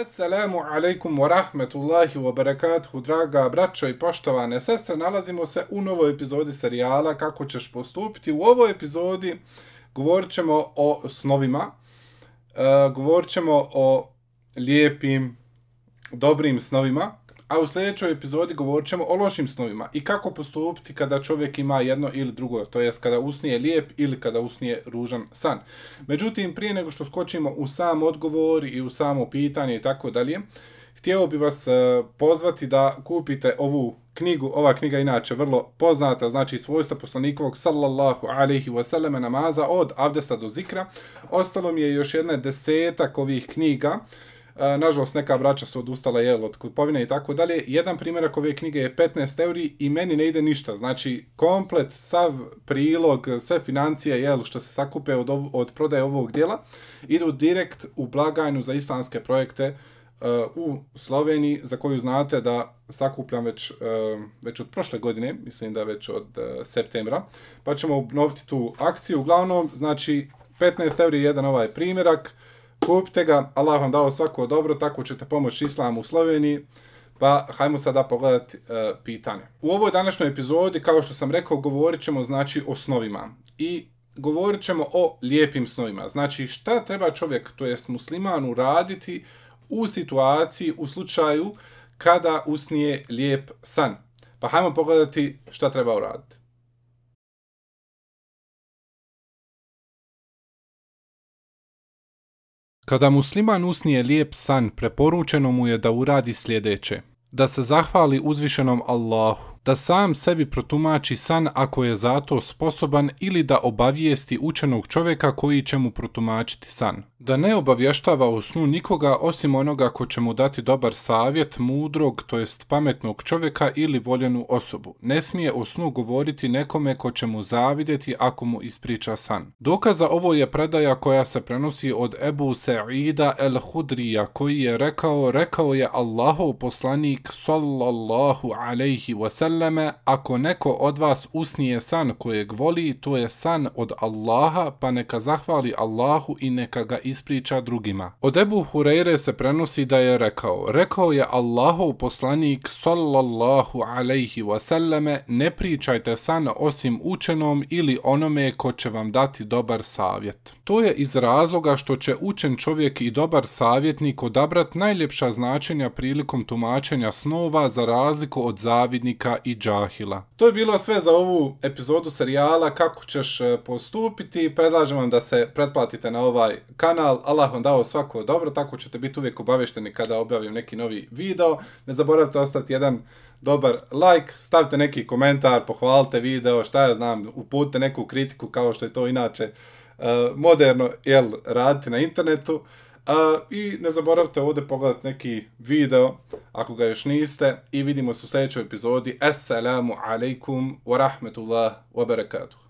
Assalamu alaikum wa rahmetullahi wa barakatuhu, draga braćo i poštovane sestre. Nalazimo se u novoj epizodi serijala Kako ćeš postupiti. U ovoj epizodi govorit ćemo o snovima, uh, govorit ćemo o lijepim, dobrim snovima, a u sljedećoj epizodi govorit ćemo o lošim snovima i kako postupiti kada čovjek ima jedno ili drugo, to jest kada usnije lijep ili kada usnije ružan san. Međutim, prije nego što skočimo u sam odgovor i u samo pitanje i tako dalje, htio bih vas e, pozvati da kupite ovu knjigu, ova knjiga inače vrlo poznata, znači svojstva poslanikovog sallallahu alaihi wasallam namaza od abdesta do zikra. Ostalo mi je još jedna desetak ovih knjiga, uh, E, nažalost, neka braća su odustala jel, od kupovine i tako dalje. Jedan primjerak ove knjige je 15 euri i meni ne ide ništa. Znači, komplet, sav prilog, sve financije jel, što se sakupe od, ov od prodaje ovog dijela, idu direkt u blagajnu za islamske projekte uh, u Sloveniji, za koju znate da sakupljam već, uh, već od prošle godine, mislim da već od uh, septembra, pa ćemo obnoviti tu akciju. Uglavnom, znači, 15 euri je jedan ovaj primjerak, kupite ga, Allah vam dao svako dobro, tako ćete pomoći islamu u Sloveniji, pa hajmo sada pogledati e, pitanje. U ovoj današnjoj epizodi, kao što sam rekao, govorit ćemo znači o snovima i govorit ćemo o lijepim snovima. Znači šta treba čovjek, to jest musliman, uraditi u situaciji, u slučaju kada usnije lijep san. Pa hajmo pogledati šta treba uraditi. Kada musliman usnije lijep san, preporučeno mu je da uradi sljedeće. Da se zahvali uzvišenom Allahu, da sam sebi protumači san ako je zato sposoban ili da obavijesti učenog čovjeka koji će mu protumačiti san. Da ne obavještava u snu nikoga osim onoga ko će mu dati dobar savjet, mudrog, to jest pametnog čovjeka ili voljenu osobu. Ne smije o snu govoriti nekome ko će mu zavidjeti ako mu ispriča san. Dokaza ovo je predaja koja se prenosi od Ebu Sa'ida el-Hudrija koji je rekao, rekao je Allahov poslanik sallallahu alaihi wasallam wasallame, ako neko od vas usnije san kojeg voli, to je san od Allaha, pa neka zahvali Allahu i neka ga ispriča drugima. Od Ebu Hureyre se prenosi da je rekao, rekao je Allahov poslanik sallallahu alaihi wasallame, ne pričajte san osim učenom ili onome ko će vam dati dobar savjet. To je iz razloga što će učen čovjek i dobar savjetnik odabrat najljepša značenja prilikom tumačenja snova za razliku od zavidnika i džahila. To je bilo sve za ovu epizodu serijala kako ćeš e, postupiti. Predlažem vam da se pretplatite na ovaj kanal. Allah vam dao svako dobro, tako ćete biti uvijek obavešteni kada objavim neki novi video. Ne zaboravite ostaviti jedan dobar like, stavite neki komentar, pohvalite video, šta ja znam, uputite neku kritiku kao što je to inače e, moderno jel, raditi na internetu. A, I ne zaboravite ovdje pogledati neki video, ako ga još niste, i vidimo se u sljedećoj epizodi. Assalamu alaikum wa rahmetullah wa barakatuh.